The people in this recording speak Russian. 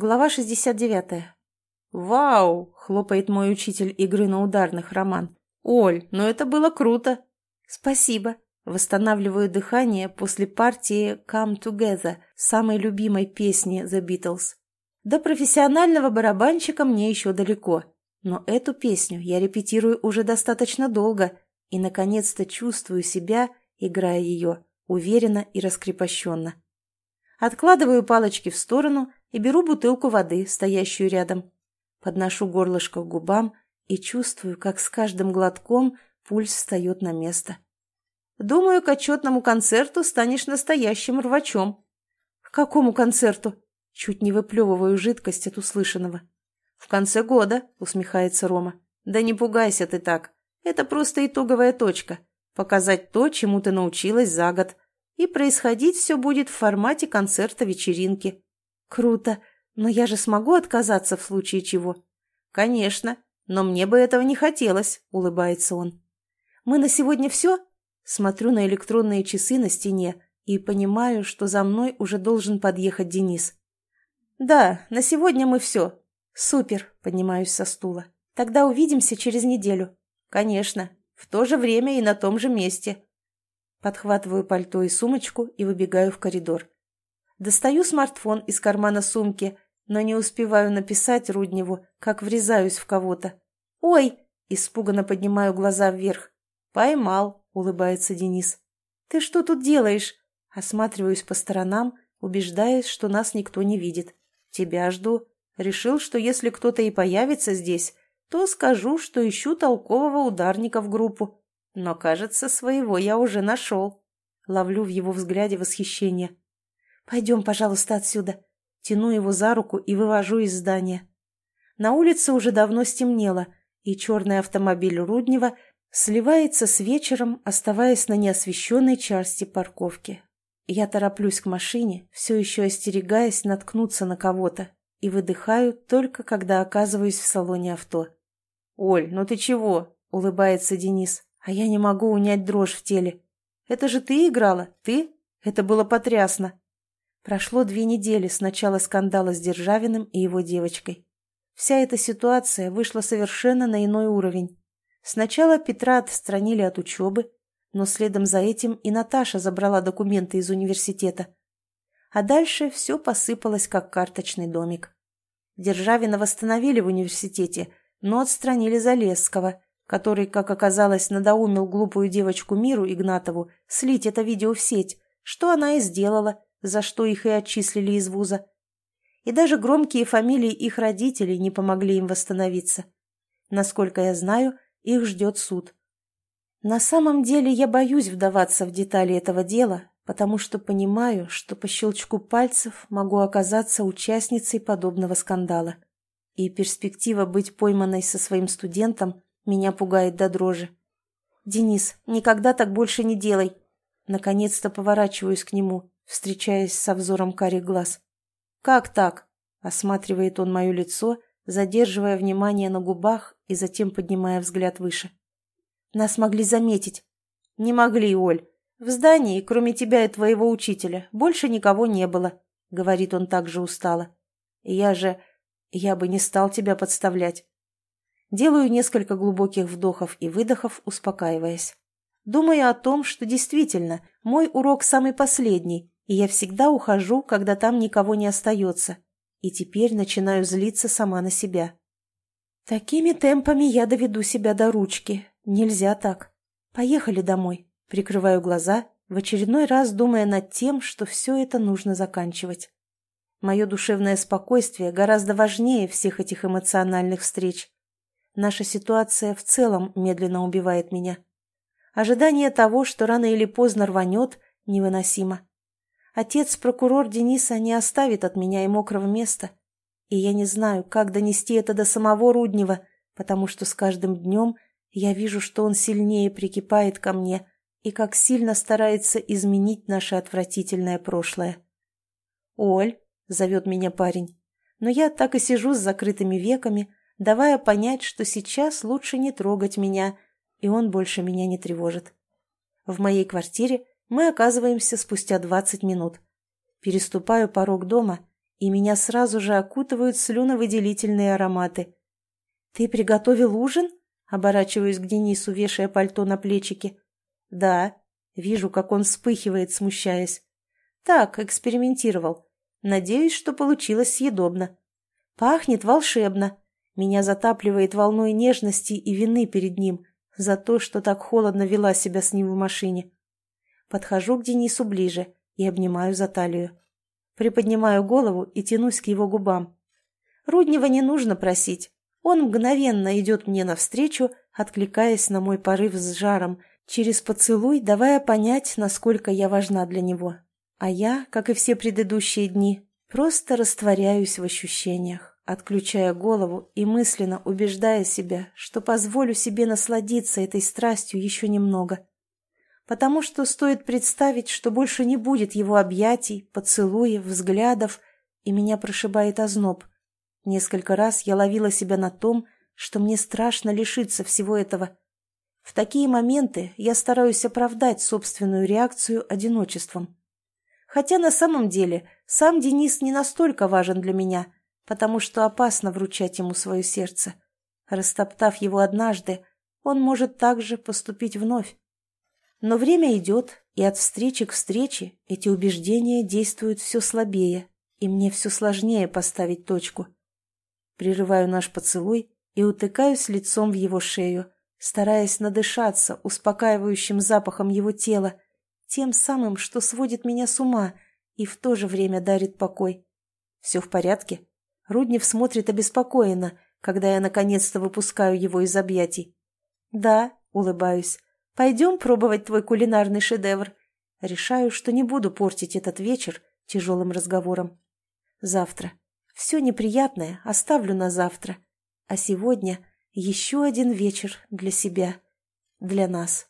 Глава 69. «Вау!» — хлопает мой учитель игры на ударных, Роман. «Оль, ну это было круто!» «Спасибо!» Восстанавливаю дыхание после партии «Come Together», самой любимой песни The Beatles. До профессионального барабанщика мне еще далеко, но эту песню я репетирую уже достаточно долго и, наконец-то, чувствую себя, играя ее, уверенно и раскрепощенно. Откладываю палочки в сторону и беру бутылку воды, стоящую рядом. Подношу горлышко к губам и чувствую, как с каждым глотком пульс встает на место. Думаю, к отчетному концерту станешь настоящим рвачом. К какому концерту? Чуть не выплевываю жидкость от услышанного. В конце года, усмехается Рома. Да не пугайся ты так. Это просто итоговая точка. Показать то, чему ты научилась за год. И происходить все будет в формате концерта-вечеринки. Круто. Но я же смогу отказаться в случае чего? Конечно. Но мне бы этого не хотелось, улыбается он. Мы на сегодня все? Смотрю на электронные часы на стене и понимаю, что за мной уже должен подъехать Денис. «Да, на сегодня мы все. Супер!» – поднимаюсь со стула. «Тогда увидимся через неделю». «Конечно. В то же время и на том же месте». Подхватываю пальто и сумочку и выбегаю в коридор. Достаю смартфон из кармана сумки, но не успеваю написать Рудневу, как врезаюсь в кого-то. «Ой!» – испуганно поднимаю глаза вверх. «Поймал!» улыбается Денис. «Ты что тут делаешь?» Осматриваюсь по сторонам, убеждаясь, что нас никто не видит. «Тебя жду. Решил, что если кто-то и появится здесь, то скажу, что ищу толкового ударника в группу. Но, кажется, своего я уже нашел». Ловлю в его взгляде восхищение. «Пойдем, пожалуйста, отсюда». Тяну его за руку и вывожу из здания. На улице уже давно стемнело, и черный автомобиль Руднева Сливается с вечером, оставаясь на неосвещенной части парковки. Я тороплюсь к машине, все еще остерегаясь наткнуться на кого-то, и выдыхаю только когда оказываюсь в салоне авто. «Оль, ну ты чего?» — улыбается Денис, а я не могу унять дрожь в теле. «Это же ты играла? Ты? Это было потрясно!» Прошло две недели с начала скандала с Державиным и его девочкой. Вся эта ситуация вышла совершенно на иной уровень. Сначала Петра отстранили от учебы, но следом за этим и Наташа забрала документы из университета. А дальше все посыпалось, как карточный домик. Державина восстановили в университете, но отстранили Залесского, который, как оказалось, надоумил глупую девочку Миру Игнатову слить это видео в сеть, что она и сделала, за что их и отчислили из вуза. И даже громкие фамилии их родителей не помогли им восстановиться. Насколько я знаю, их ждет суд. На самом деле я боюсь вдаваться в детали этого дела, потому что понимаю, что по щелчку пальцев могу оказаться участницей подобного скандала. И перспектива быть пойманной со своим студентом меня пугает до дрожи. «Денис, никогда так больше не делай!» Наконец-то поворачиваюсь к нему, встречаясь со взором карих глаз. «Как так?» — осматривает он мое лицо, задерживая внимание на губах и затем поднимая взгляд выше. «Нас могли заметить». «Не могли, Оль. В здании, кроме тебя и твоего учителя, больше никого не было», — говорит он также устало. «Я же... я бы не стал тебя подставлять». Делаю несколько глубоких вдохов и выдохов, успокаиваясь. Думаю о том, что действительно мой урок самый последний, и я всегда ухожу, когда там никого не остается. И теперь начинаю злиться сама на себя. Такими темпами я доведу себя до ручки. Нельзя так. Поехали домой. Прикрываю глаза, в очередной раз думая над тем, что все это нужно заканчивать. Мое душевное спокойствие гораздо важнее всех этих эмоциональных встреч. Наша ситуация в целом медленно убивает меня. Ожидание того, что рано или поздно рванет, невыносимо. Отец-прокурор Дениса не оставит от меня и мокрого места. И я не знаю, как донести это до самого Руднева, потому что с каждым днем я вижу, что он сильнее прикипает ко мне и как сильно старается изменить наше отвратительное прошлое. «Оль», — зовет меня парень, но я так и сижу с закрытыми веками, давая понять, что сейчас лучше не трогать меня, и он больше меня не тревожит. В моей квартире мы оказываемся спустя двадцать минут. Переступаю порог дома и меня сразу же окутывают слюновыделительные ароматы. «Ты приготовил ужин?» Оборачиваюсь к Денису, вешая пальто на плечики. «Да». Вижу, как он вспыхивает, смущаясь. «Так, экспериментировал. Надеюсь, что получилось съедобно. Пахнет волшебно. Меня затапливает волной нежности и вины перед ним за то, что так холодно вела себя с ним в машине. Подхожу к Денису ближе и обнимаю за талию. Приподнимаю голову и тянусь к его губам. Руднева не нужно просить. Он мгновенно идет мне навстречу, откликаясь на мой порыв с жаром, через поцелуй давая понять, насколько я важна для него. А я, как и все предыдущие дни, просто растворяюсь в ощущениях, отключая голову и мысленно убеждая себя, что позволю себе насладиться этой страстью еще немного потому что стоит представить, что больше не будет его объятий, поцелуев, взглядов, и меня прошибает озноб. Несколько раз я ловила себя на том, что мне страшно лишиться всего этого. В такие моменты я стараюсь оправдать собственную реакцию одиночеством. Хотя на самом деле сам Денис не настолько важен для меня, потому что опасно вручать ему свое сердце. Растоптав его однажды, он может также поступить вновь. Но время идет, и от встречи к встрече эти убеждения действуют все слабее, и мне все сложнее поставить точку. Прерываю наш поцелуй и утыкаюсь лицом в его шею, стараясь надышаться успокаивающим запахом его тела, тем самым, что сводит меня с ума и в то же время дарит покой. Все в порядке? Руднев смотрит обеспокоенно, когда я наконец-то выпускаю его из объятий. «Да», — улыбаюсь, Пойдем пробовать твой кулинарный шедевр. Решаю, что не буду портить этот вечер тяжелым разговором. Завтра. Все неприятное оставлю на завтра. А сегодня еще один вечер для себя, для нас.